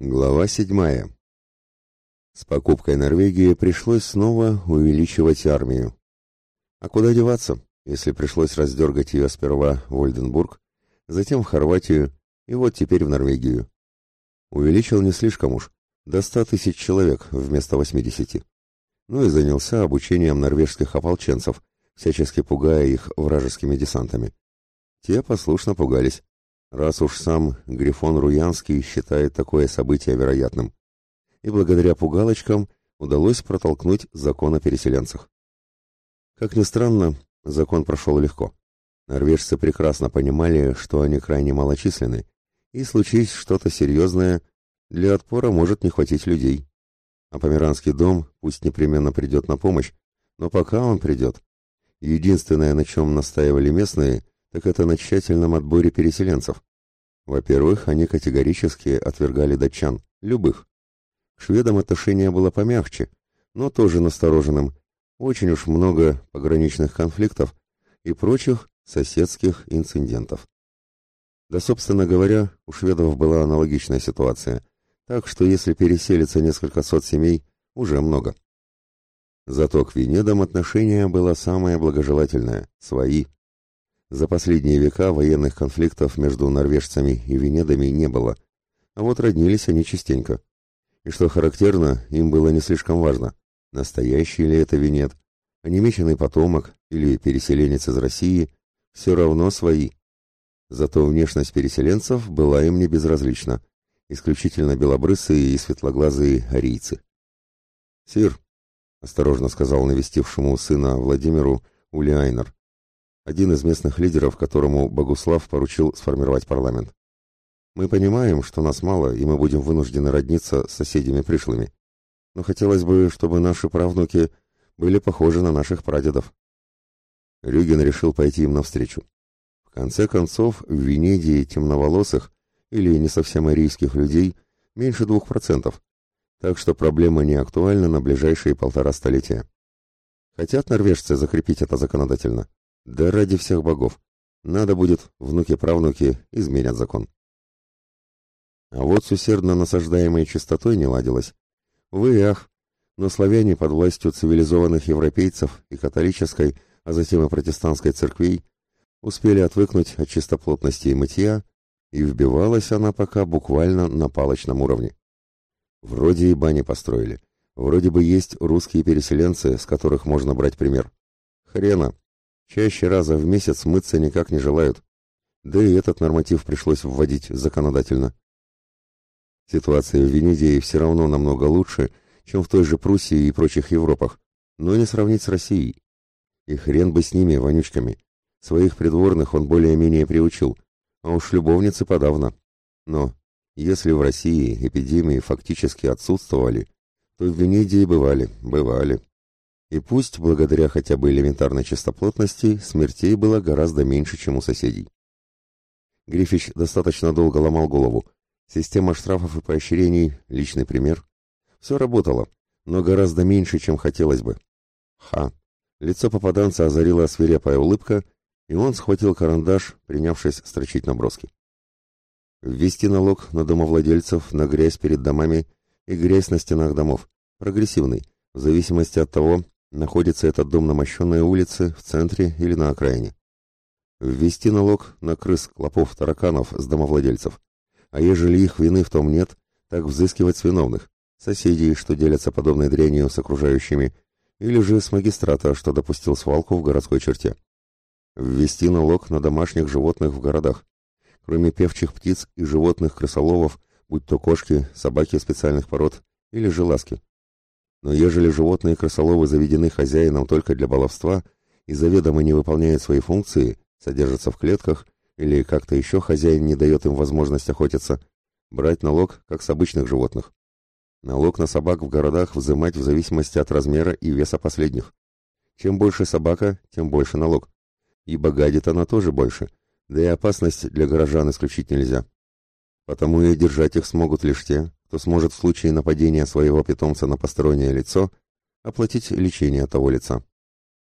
Глава седьмая. С покупкой Норвегии пришлось снова увеличивать армию. А куда деваться, если пришлось раздергать ее сперва в Ольденбург, затем в Хорватию и вот теперь в Норвегию. Увеличил не слишком уж, до ста тысяч человек вместо восьмидесяти. Ну и занялся обучением норвежских ополченцев, всячески пугая их вражескими десантами. Те послушно пугались раз уж сам Грифон Руянский считает такое событие вероятным. И благодаря пугалочкам удалось протолкнуть закон о переселенцах. Как ни странно, закон прошел легко. Норвежцы прекрасно понимали, что они крайне малочисленны, и случись что-то серьезное, для отпора может не хватить людей. А Померанский дом пусть непременно придет на помощь, но пока он придет. Единственное, на чем настаивали местные, так это на тщательном отборе переселенцев. Во-первых, они категорически отвергали датчан, любых. К шведам отношение было помягче, но тоже настороженным. Очень уж много пограничных конфликтов и прочих соседских инцидентов. Да, собственно говоря, у шведов была аналогичная ситуация, так что если переселится несколько сот семей, уже много. Зато к Венедам отношение было самое благожелательное – свои – за последние века военных конфликтов между норвежцами и венедами не было, а вот роднились они частенько. И что характерно, им было не слишком важно, настоящий ли это венед, а немеченный потомок или переселенец из России, все равно свои. Зато внешность переселенцев была им не безразлична, исключительно белобрысые и светлоглазые арийцы. «Сир», — осторожно сказал навестившему сына Владимиру Улиайнер, один из местных лидеров, которому Богуслав поручил сформировать парламент. Мы понимаем, что нас мало, и мы будем вынуждены родниться с соседями пришлыми. Но хотелось бы, чтобы наши правнуки были похожи на наших прадедов. Рюген решил пойти им навстречу. В конце концов, в Венедии темноволосых или не совсем арийских людей меньше двух процентов, так что проблема не актуальна на ближайшие полтора столетия. Хотят норвежцы закрепить это законодательно? Да ради всех богов. Надо будет, внуки-правнуки изменят закон. А вот с усердно насаждаемой чистотой не ладилось. Вы ах, но славяне под властью цивилизованных европейцев и католической, а затем и протестантской церквей успели отвыкнуть от чистоплотности и мытья, и вбивалась она пока буквально на палочном уровне. Вроде и бани построили, вроде бы есть русские переселенцы, с которых можно брать пример. Хрена, Чаще раза в месяц мыться никак не желают. Да и этот норматив пришлось вводить законодательно. Ситуация в Венедии все равно намного лучше, чем в той же Пруссии и прочих Европах, но не сравнить с Россией. И хрен бы с ними, вонючками. Своих придворных он более-менее приучил, а уж любовницы подавно. Но если в России эпидемии фактически отсутствовали, то в Венедии бывали, бывали. И пусть, благодаря хотя бы элементарной чистоплотности, смертей было гораздо меньше, чем у соседей. Грифич достаточно долго ломал голову. Система штрафов и поощрений, личный пример. Все работало, но гораздо меньше, чем хотелось бы. Ха! Лицо попаданца озарила свирепая улыбка, и он схватил карандаш, принявшись строчить наброски. Ввести налог на домовладельцев, на грязь перед домами и грязь на стенах домов. Прогрессивный, в зависимости от того, Находится этот дом на мощенной улице, в центре или на окраине. Ввести налог на крыс, клопов, тараканов с домовладельцев. А ежели их вины в том нет, так взыскивать с виновных, соседей, что делятся подобной дрянью с окружающими, или же с магистрата, что допустил свалку в городской черте. Ввести налог на домашних животных в городах. Кроме певчих птиц и животных-крысоловов, будь то кошки, собаки специальных пород или же ласки. Но ежели животные крысоловы заведены хозяином только для баловства и заведомо не выполняют свои функции, содержатся в клетках или как-то еще хозяин не дает им возможность охотиться, брать налог, как с обычных животных. Налог на собак в городах взимать в зависимости от размера и веса последних. Чем больше собака, тем больше налог. Ибо гадит она тоже больше, да и опасность для горожан исключить нельзя. Потому и держать их смогут лишь те, кто сможет в случае нападения своего питомца на постороннее лицо оплатить лечение того лица.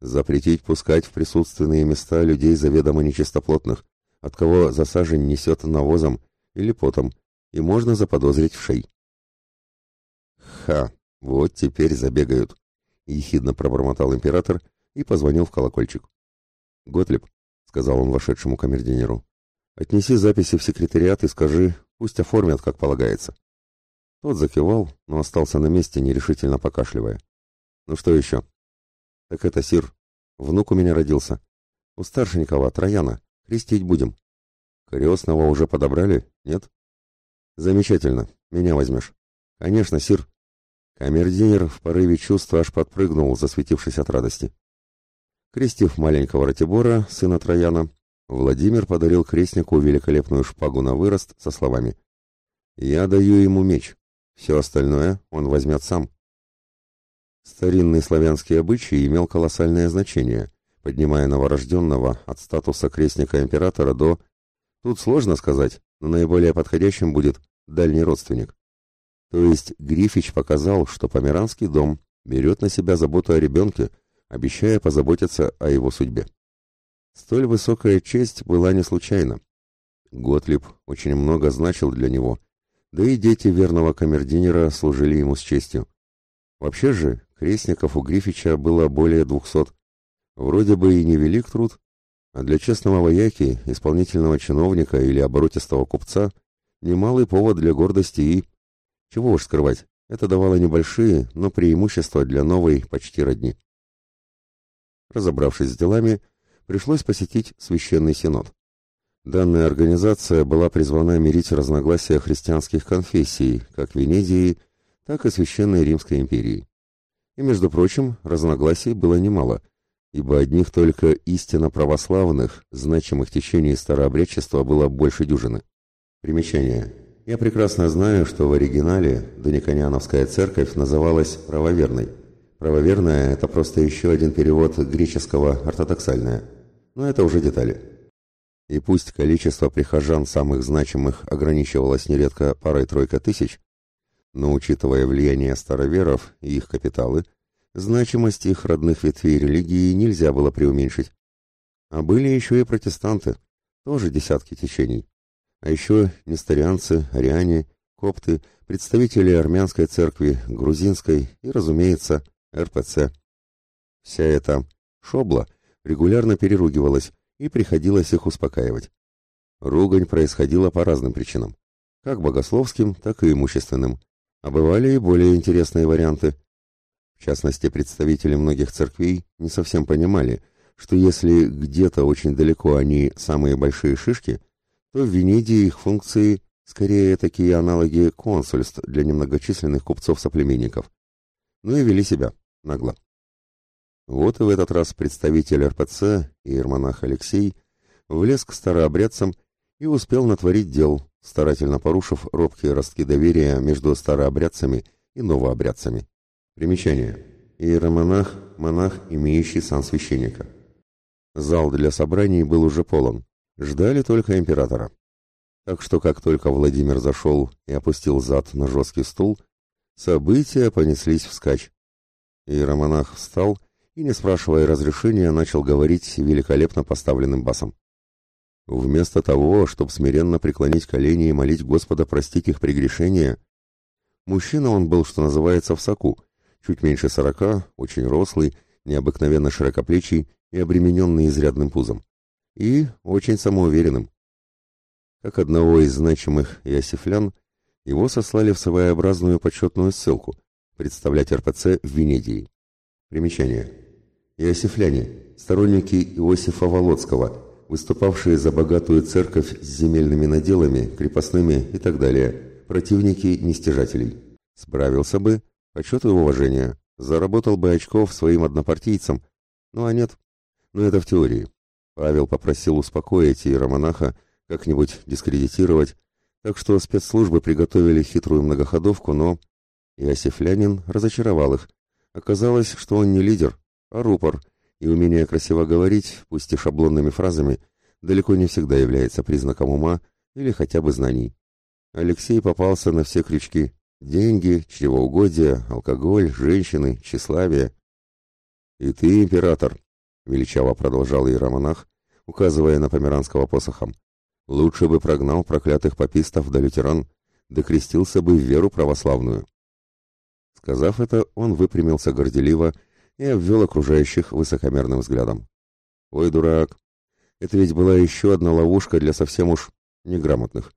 Запретить пускать в присутственные места людей заведомо нечистоплотных, от кого засажен несет навозом или потом, и можно заподозрить в шей. Ха-ха, вот теперь забегают, ехидно пробормотал император и позвонил в колокольчик. Готлиб, сказал он вошедшему камердинеру, отнеси записи в секретариат и скажи, пусть оформят, как полагается. Тот закивал, но остался на месте, нерешительно покашливая. Ну что еще? Так это Сир. Внук у меня родился. У старшенького, Трояна. Крестить будем. Крестного уже подобрали? Нет? Замечательно. Меня возьмешь. Конечно, Сир. Камердинер в порыве чувства аж подпрыгнул, засветившись от радости. Крестив маленького Ратибора, сына Трояна, Владимир подарил крестнику великолепную шпагу на вырост со словами «Я даю ему меч, все остальное он возьмет сам». Старинный славянский обычай имел колоссальное значение, поднимая новорожденного от статуса крестника императора до... Тут сложно сказать, но наиболее подходящим будет дальний родственник. То есть Грифич показал, что Померанский дом берет на себя заботу о ребенке, обещая позаботиться о его судьбе. Столь высокая честь была не случайна. Готлиб очень много значил для него, да и дети верного камердинера служили ему с честью. Вообще же, крестников у Грифича было более двухсот. Вроде бы и невелик труд, а для честного вояки, исполнительного чиновника или оборотистого купца немалый повод для гордости и... Чего уж скрывать, это давало небольшие, но преимущества для новой почти родни. Разобравшись с делами, пришлось посетить Священный Синод. Данная организация была призвана мирить разногласия христианских конфессий, как Венедии, так и Священной Римской империи. И, между прочим, разногласий было немало, ибо одних только истинно православных, значимых течений старообрядчества было больше дюжины. Примечание. Я прекрасно знаю, что в оригинале Доникониановская церковь называлась правоверной. Правоверная – это просто еще один перевод греческого «ортодоксальная». Но это уже детали. И пусть количество прихожан самых значимых ограничивалось нередко парой-тройка тысяч, но учитывая влияние староверов и их капиталы – значимость их родных ветвей религии нельзя было преуменьшить. А были еще и протестанты, тоже десятки течений. А еще несторианцы, ариане, копты, представители армянской церкви, грузинской и, разумеется, РПЦ. Вся эта шобла регулярно переругивалась, и приходилось их успокаивать. Ругань происходила по разным причинам, как богословским, так и имущественным, а бывали и более интересные варианты – в частности, представители многих церквей не совсем понимали, что если где-то очень далеко они самые большие шишки, то в Венедии их функции скорее такие аналоги консульств для немногочисленных купцов-соплеменников. Ну и вели себя нагло. Вот и в этот раз представитель РПЦ, иермонах Алексей, влез к старообрядцам и успел натворить дел, старательно порушив робкие ростки доверия между старообрядцами и новообрядцами. Примечание. Иеромонах – монах, имеющий сан священника. Зал для собраний был уже полон. Ждали только императора. Так что как только Владимир зашел и опустил зад на жесткий стул, события понеслись вскачь. Иеромонах встал и, не спрашивая разрешения, начал говорить великолепно поставленным басом. Вместо того, чтобы смиренно преклонить колени и молить Господа простить их прегрешения, мужчина он был, что называется, в соку, чуть меньше сорока, очень рослый, необыкновенно широкоплечий и обремененный изрядным пузом. И очень самоуверенным. Как одного из значимых иосифлян, его сослали в своеобразную почетную ссылку представлять РПЦ в Венедии. Примечание. Иосифляне, сторонники Иосифа Володского, выступавшие за богатую церковь с земельными наделами, крепостными и так далее, противники нестяжателей. Справился бы, Почет и уважение. Заработал бы очков своим однопартийцам. Ну а нет. Ну это в теории. Павел попросил успокоить иеромонаха, как-нибудь дискредитировать, так что спецслужбы приготовили хитрую многоходовку, но Иосифлянин разочаровал их. Оказалось, что он не лидер, а рупор, и умение красиво говорить, пусть и шаблонными фразами, далеко не всегда является признаком ума или хотя бы знаний. Алексей попался на все крючки. Деньги, чревоугодие, алкоголь, женщины, тщеславие. «И ты, император», — величаво продолжал иеромонах, указывая на померанского посохом, «лучше бы прогнал проклятых попистов да лютеран, да крестился бы в веру православную». Сказав это, он выпрямился горделиво и обвел окружающих высокомерным взглядом. «Ой, дурак! Это ведь была еще одна ловушка для совсем уж неграмотных».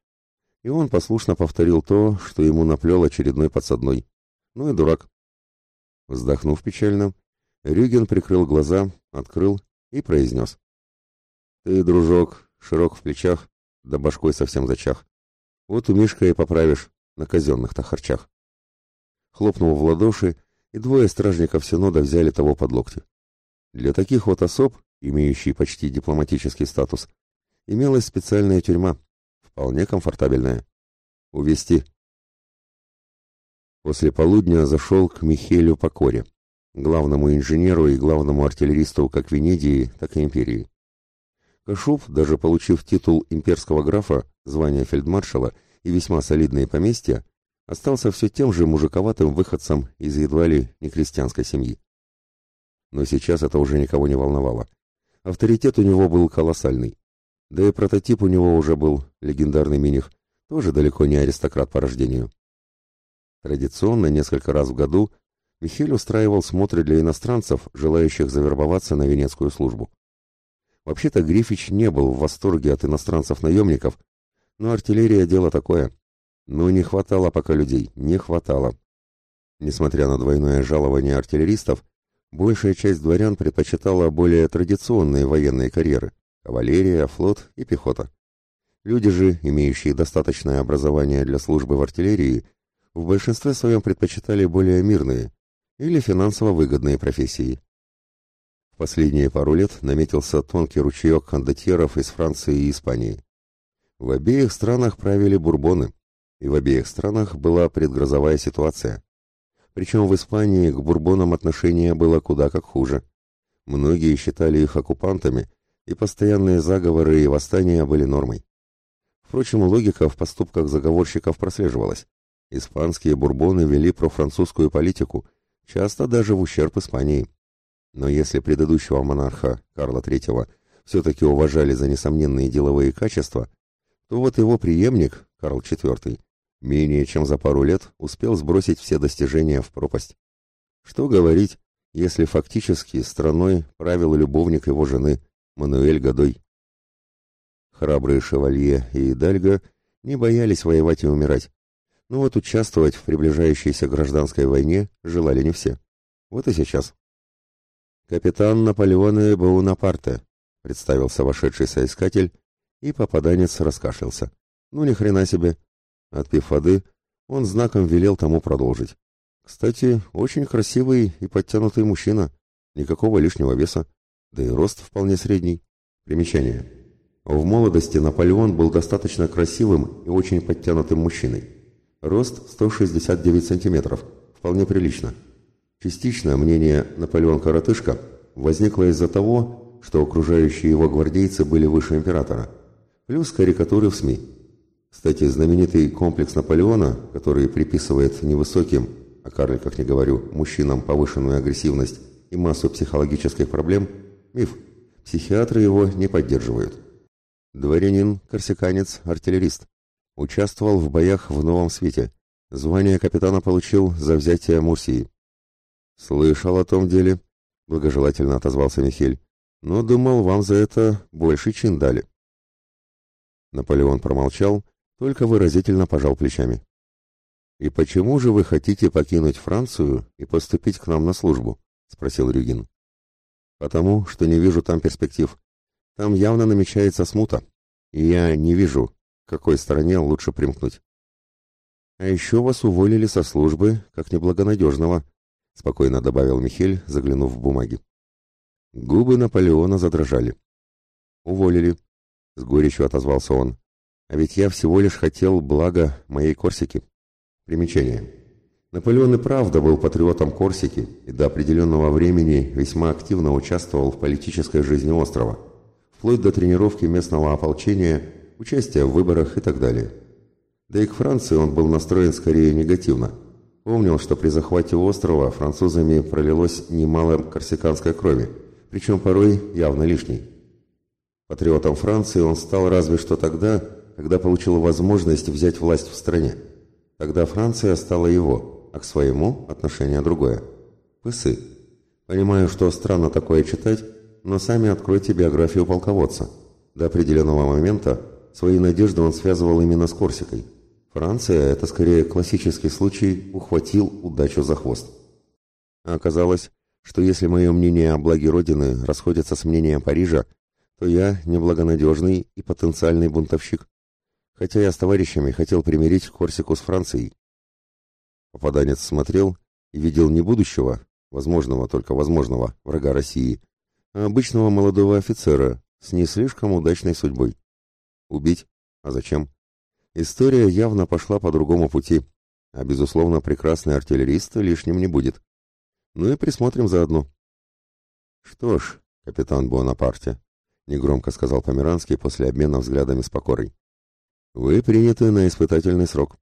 И он послушно повторил то, что ему наплел очередной подсадной. Ну и дурак. Вздохнув печально, Рюген прикрыл глаза, открыл и произнес. «Ты, дружок, широк в плечах, да башкой совсем зачах. Вот у Мишка и поправишь на казенных-то харчах». Хлопнул в ладоши, и двое стражников Синода взяли того под локти. Для таких вот особ, имеющих почти дипломатический статус, имелась специальная тюрьма, вполне комфортабельная. Увести. После полудня зашел к Михелю Покоре, главному инженеру и главному артиллеристу как Венедии, так и империи. Кашуб, даже получив титул имперского графа, звание фельдмаршала и весьма солидные поместья, остался все тем же мужиковатым выходцем из едва ли не крестьянской семьи. Но сейчас это уже никого не волновало. Авторитет у него был колоссальный. Да и прототип у него уже был, легендарный Миних, тоже далеко не аристократ по рождению. Традиционно несколько раз в году Михель устраивал смотры для иностранцев, желающих завербоваться на венецкую службу. Вообще-то Грифич не был в восторге от иностранцев-наемников, но артиллерия – дело такое. Но не хватало пока людей, не хватало. Несмотря на двойное жалование артиллеристов, большая часть дворян предпочитала более традиционные военные карьеры – кавалерия, флот и пехота. Люди же, имеющие достаточное образование для службы в артиллерии, в большинстве своем предпочитали более мирные или финансово выгодные профессии. В последние пару лет наметился тонкий ручеек кондотьеров из Франции и Испании. В обеих странах правили бурбоны, и в обеих странах была предгрозовая ситуация. Причем в Испании к бурбонам отношение было куда как хуже. Многие считали их оккупантами, и постоянные заговоры и восстания были нормой. Впрочем, логика в поступках заговорщиков прослеживалась. Испанские бурбоны вели профранцузскую политику, часто даже в ущерб Испании. Но если предыдущего монарха, Карла III, все-таки уважали за несомненные деловые качества, то вот его преемник, Карл IV, менее чем за пару лет успел сбросить все достижения в пропасть. Что говорить, если фактически страной правил любовник его жены, Мануэль Годой. Храбрые шевалье и Дальга не боялись воевать и умирать, но вот участвовать в приближающейся гражданской войне желали не все. Вот и сейчас. «Капитан Наполеоне Баунапарте», — представился вошедший соискатель, и попаданец раскашлялся. «Ну, ни хрена себе!» Отпив воды, он знаком велел тому продолжить. «Кстати, очень красивый и подтянутый мужчина, никакого лишнего веса, да и рост вполне средний. Примечание. В молодости Наполеон был достаточно красивым и очень подтянутым мужчиной. Рост 169 сантиметров. Вполне прилично. Частично мнение Наполеон-коротышка возникло из-за того, что окружающие его гвардейцы были выше императора. Плюс карикатуры в СМИ. Кстати, знаменитый комплекс Наполеона, который приписывает невысоким, о карликах не говорю, мужчинам повышенную агрессивность и массу психологических проблем, миф. Психиатры его не поддерживают. Дворянин, корсиканец, артиллерист. Участвовал в боях в Новом Свете. Звание капитана получил за взятие Мурсии. «Слышал о том деле», — благожелательно отозвался Михель. «Но думал, вам за это больше чин дали». Наполеон промолчал, только выразительно пожал плечами. «И почему же вы хотите покинуть Францию и поступить к нам на службу?» — спросил Рюгин. «Потому что не вижу там перспектив. Там явно намечается смута, и я не вижу, к какой стороне лучше примкнуть. А еще вас уволили со службы, как неблагонадежного, спокойно добавил Михель, заглянув в бумаги. Губы Наполеона задрожали. Уволили, с горечью отозвался он. А ведь я всего лишь хотел блага моей Корсики. Примечание. Наполеон и правда был патриотом Корсики и до определенного времени весьма активно участвовал в политической жизни острова, вплоть до тренировки местного ополчения участие в выборах и так далее. Да и к Франции он был настроен скорее негативно. Помнил, что при захвате острова французами пролилось немало корсиканской крови, причем порой явно лишней. Патриотом Франции он стал разве что тогда, когда получил возможность взять власть в стране. Тогда Франция стала его, а к своему отношение другое. Пысы. Понимаю, что странно такое читать, но сами откройте биографию полководца. До определенного момента свои надежды он связывал именно с Корсикой. Франция – это скорее классический случай «ухватил удачу за хвост». А оказалось, что если мое мнение о благе Родины расходится с мнением Парижа, то я неблагонадежный и потенциальный бунтовщик. Хотя я с товарищами хотел примирить Корсику с Францией. Попаданец смотрел и видел не будущего, возможного, только возможного, врага России, а обычного молодого офицера с не слишком удачной судьбой. Убить? А зачем? История явно пошла по другому пути, а, безусловно, прекрасный артиллерист лишним не будет. Ну и присмотрим заодно. Что ж, капитан Буонапарте, негромко сказал Померанский после обмена взглядами с покорой. Вы приняты на испытательный срок.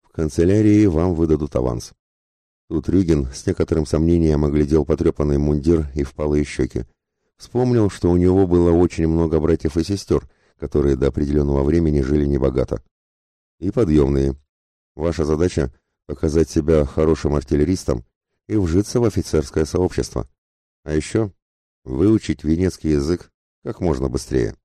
В канцелярии вам выдадут аванс. Тут Рюгин с некоторым сомнением оглядел потрепанный мундир и впалые щеки. Вспомнил, что у него было очень много братьев и сестер, которые до определенного времени жили небогато. И подъемные. Ваша задача — показать себя хорошим артиллеристом и вжиться в офицерское сообщество. А еще выучить венецкий язык как можно быстрее.